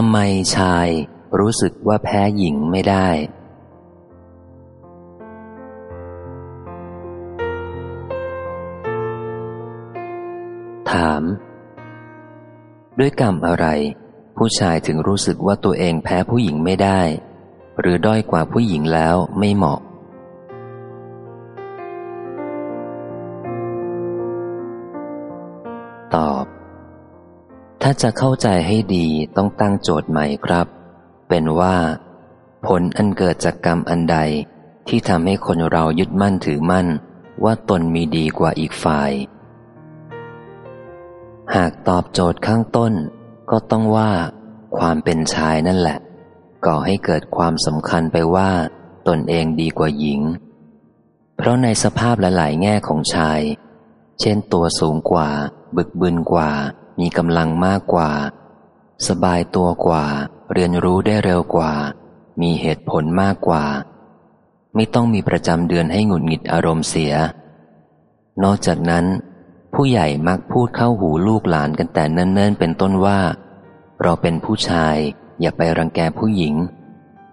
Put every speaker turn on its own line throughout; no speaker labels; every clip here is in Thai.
ทำไมชายรู้สึกว่าแพ้หญิงไม่ได้ ถาม ด้วยกรรมอะไร ผู้ชายถึงรู้สึกว่าตัวเองแพ้ผู้หญิงไม่ได้ หรือด้อยกว่าผู้หญิงแล้วไม่เหมาะ ถ้าจะเข้าใจให้ดีต้องตั้งโจทย์ใหม่ครับ เป็นว่า ผลอันเกิดจากกรรมอันใดที่ทำให้คนเรายึดมั่นถือมั่น ว่าตนมีดีกว่าอีกฝ่าย หากตอบโจทย์ข้างต้น ก็ต้องว่า ความเป็นชายนั่นแหละ ก่อให้เกิดความสำคัญไปว่า ตนเองดีกว่าหญิง เพราะในสภาพหลายๆแง่ของชาย เช่นตัวสูงกว่า บึกบึนกว่า มีกำลังมากกว่า สบายตัวกว่า เรียนรู้ได้เร็วกว่า มีเหตุผลมากกว่า ไม่ต้องมีประจำเดือนให้หงุดหงิดอารมณ์เสีย นอกจากนั้น ผู้ใหญ่มักพูดเข้าหูลูกหลานกันแต่เนิ่นๆเป็นต้นว่า เราเป็นผู้ชาย อย่าไปรังแกผู้หญิง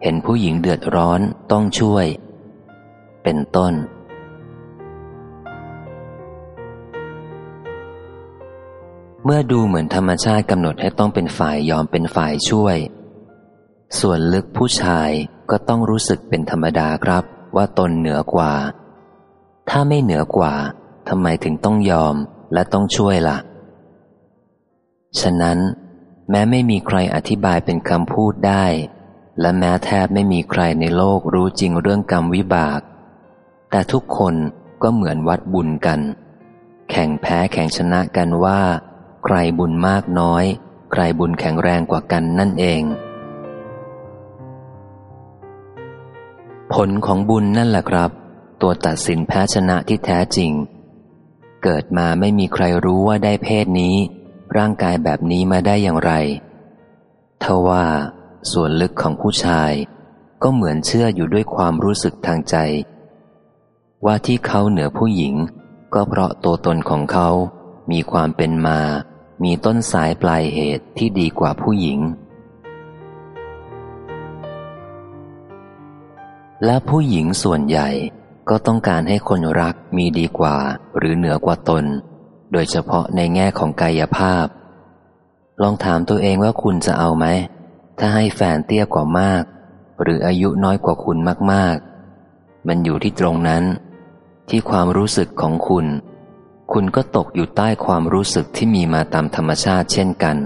เห็นผู้หญิงเดือดร้อนต้องช่วย เป็นต้น เมื่อดูเหมือนธรรมชาติกำหนดให้ต้องเป็นฝ่ายยอมเป็นฝ่ายช่วย ส่วนลึกผู้ชายก็ต้องรู้สึกเป็นธรรมดาครับว่าตนเหนือกว่า ถ้าไม่เหนือกว่าทำไมถึงต้องยอมและต้องช่วยละ่ะ ฉะนั้น แม้ไม่มีใครอธิบายเป็นคำพูดได้ และแม้แทบไม่มีใครในโลกรู้จริงเรื่องกรรมวิบาก แต่ทุกคนก็เหมือนวัดบุญกัน แข่งแพ้แข่งชนะกันว่า ใครบุญมากน้อย ใครบุญแข็งแรงกว่ากันนั่นเอง ผลของบุญนั่นแหละครับ ตัวตัดสินแพ้ชนะที่แท้จริง เกิดมาไม่มีใครรู้ว่าได้เพศนี้ ร่างกายแบบนี้มาได้อย่างไรทว่าส่วนลึกของผู้ชาย ก็เหมือนเชื่ออยู่ด้วยความรู้สึกทางใจ ว่าที่เขาเหนือผู้หญิง ก็เพราะตัวตนของเขามีความเป็นมา มีต้นสายปลายเหตุที่ดีกว่าผู้หญิง และผู้หญิงส่วนใหญ่ก็ต้องการให้คนรักมีดีกว่าหรือเหนือกว่าตน โดยเฉพาะในแง่ของกายภาพ ลองถามตัวเองว่าคุณจะเอาไหม ถ้าให้แฟนเตี้ยกว่ามาก หรืออายุน้อยกว่าคุณมากๆ มันอยู่ที่ตรงนั้น ที่ความรู้สึกของคุณ คุณก็ตกอยู่ใต้ความรู้สึกที่มีมาตามธรรมชาติเช่นกัน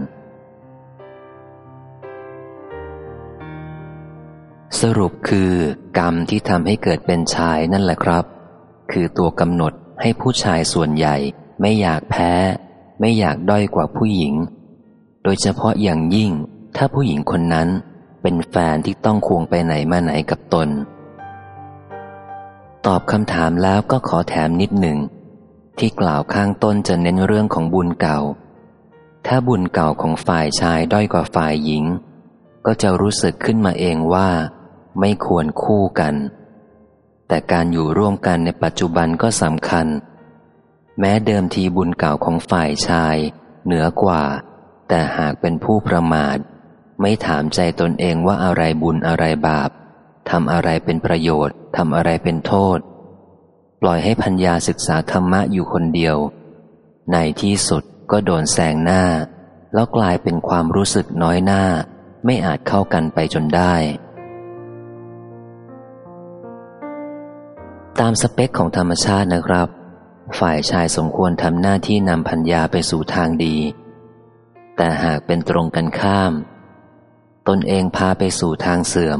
สรุปคือกรรมที่ทำให้เกิดเป็นชายนั่นแหละครับ คือตัวกำหนดให้ผู้ชายส่วนใหญ่ไม่อยากแพ้ ไม่อยากด้อยกว่าผู้หญิง โดยเฉพาะอย่างยิ่งถ้าผู้หญิงคนนั้นเป็นแฟนที่ต้องควงไปไหนมาไหนกับตน ตอบคำถามแล้วก็ขอแถมนิดหนึ่ง ที่กล่าวข้างต้นจะเน้นเรื่องของบุญเก่า ถ้าบุญเก่าของฝ่ายชายด้อยกว่าฝ่ายหญิง ก็จะรู้สึกขึ้นมาเองว่า ไม่ควรคู่กัน แต่การอยู่ร่วมกันในปัจจุบันก็สำคัญ แม้เดิมทีบุญเก่าของฝ่ายชาย เหนือกว่า แต่หากเป็นผู้ประมาท ไม่ถามใจตนเองว่าอะไรบุญอะไรบาปทำอะไรเป็นประโยชน์ทำอะไรเป็นโทษ ปล่อยให้พัญญาศึกษาธรรมะอยู่คนเดียว ในที่สุดก็โดนแซงหน้า แล้วกลายเป็นความรู้สึกน้อยหน้า ไม่อาจเข้ากันไปจนได้ ตามสเปคของธรรมชาตินะครับ ฝ่ายชายสมควรทำหน้าที่นำพัญญาไปสู่ทางดี แต่หากเป็นตรงกันข้าม ตนเองพาไปสู่ทางเสื่อม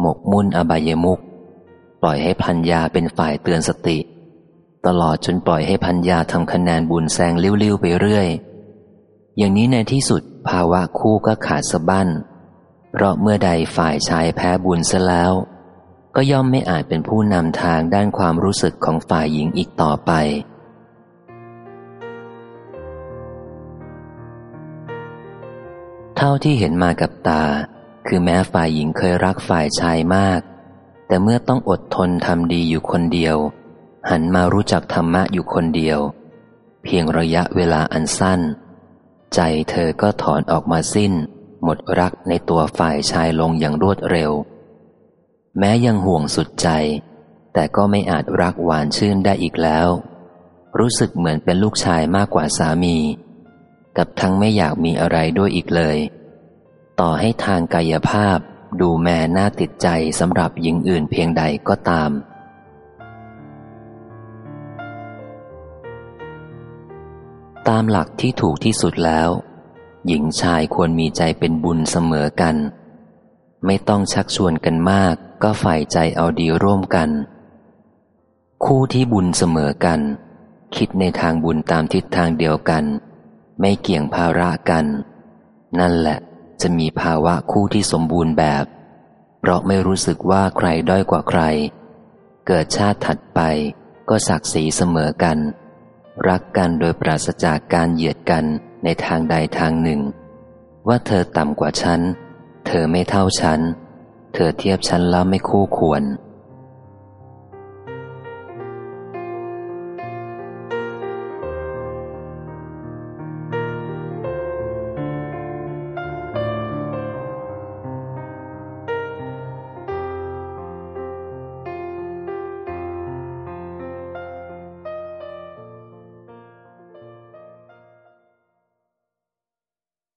หมกมุ่นอบายมุก ปล่อยให้พัญญาเป็นฝ่ายเตือนสติ ตลอดจนปล่อยให้พัญญาทำคะแนนบุญแซงลิ้วๆไปเรื่อย อย่างนี้ในที่สุดภาวะคู่ก็ขาดสะบั้น เพราะเมื่อใดฝ่ายชายแพ้บุญซะแล้ว ก็ย่อมไม่อาจเป็นผู้นำทางด้านความรู้สึกของฝ่ายหญิงอีกต่อไปเท่าที่เห็นมากับตา คือแม้ฝ่ายหญิงเคยรักฝ่ายชายมาก แต่เมื่อต้องอดทนทำดีอยู่คนเดียว หันมารู้จักธรรมะอยู่คนเดียว เพียงระยะเวลาอันสั้น ใจเธอก็ถอนออกมาสิ้น หมดรักในตัวฝ่ายชายลงอย่างรวดเร็ว แม้ยังห่วงสุดใจ แต่ก็ไม่อาจรักหวานชื่นได้อีกแล้ว รู้สึกเหมือนเป็นลูกชายมากกว่าสามี กับทั้งไม่อยากมีอะไรด้วยอีกเลย ต่อให้ทางกายภาพ ดูแม่น่าติดใจสำหรับหญิงอื่นเพียงใดก็ตาม ตามหลักที่ถูกที่สุดแล้ว หญิงชายควรมีใจเป็นบุญเสมอกัน ไม่ต้องชักชวนกันมาก ก็ฝ่ายใจเอาดีร่วมกัน คู่ที่บุญเสมอกัน คิดในทางบุญตามทิศทางเดียวกัน ไม่เกี่ยงภาระกัน นั่นแหละ จะมีภาวะคู่ที่สมบูรณ์แบบ เพราะไม่รู้สึกว่าใครด้อยกว่าใคร เกิดชาติถัดไปก็ศักดิ์ศรีเสมอกัน รักกันโดยปราศจากการเหยียดกันในทางใดทางหนึ่ง ว่าเธอต่ำกว่าฉัน เธอไม่เท่าฉัน เธอเทียบฉันแล้วไม่คู่ควร